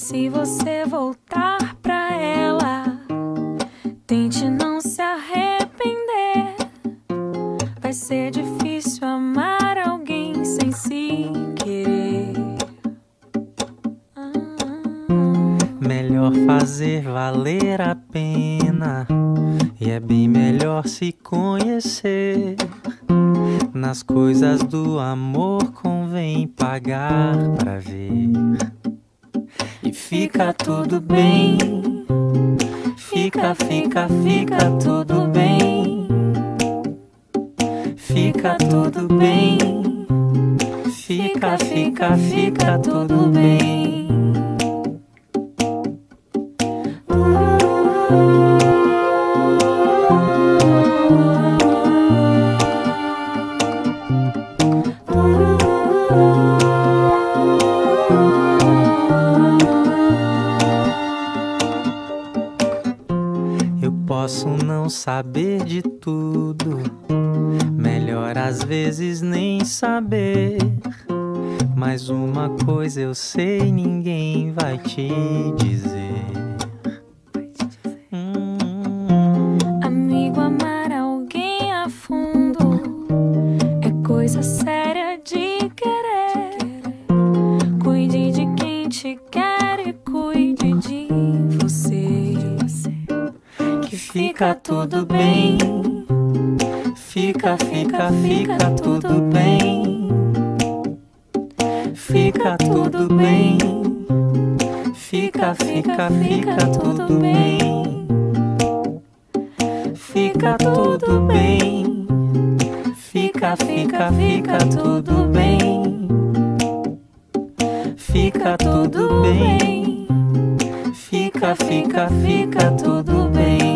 Se você voltar pra ela, tente não se arrepender. Vai ser difícil amar alguém sem se querer. Ah. Melhor fazer valer a pena. E é bem melhor se conhecer. Nas coisas do amor convém pagar pra ver. Fica tudo bem. Fica, fica, fica tudo bem. Fica tudo bem. Fica, fica, fica tudo bem. Posso não saber de tudo, melhor às vezes nem saber. Mas uma coisa eu sei, ninguém vai te dizer. Hum, Amigo, amar alguém a fundo é coisa séria de querer. Cuide de quem te quer fica tudo bem. Fica, fica, fica tudo bem. Fica tudo bem. Fica, fica, fica tudo bem. Fica tudo bem. Fica, fica, fica tudo bem. Fica tudo bem. Fica, fica, fica tudo bem.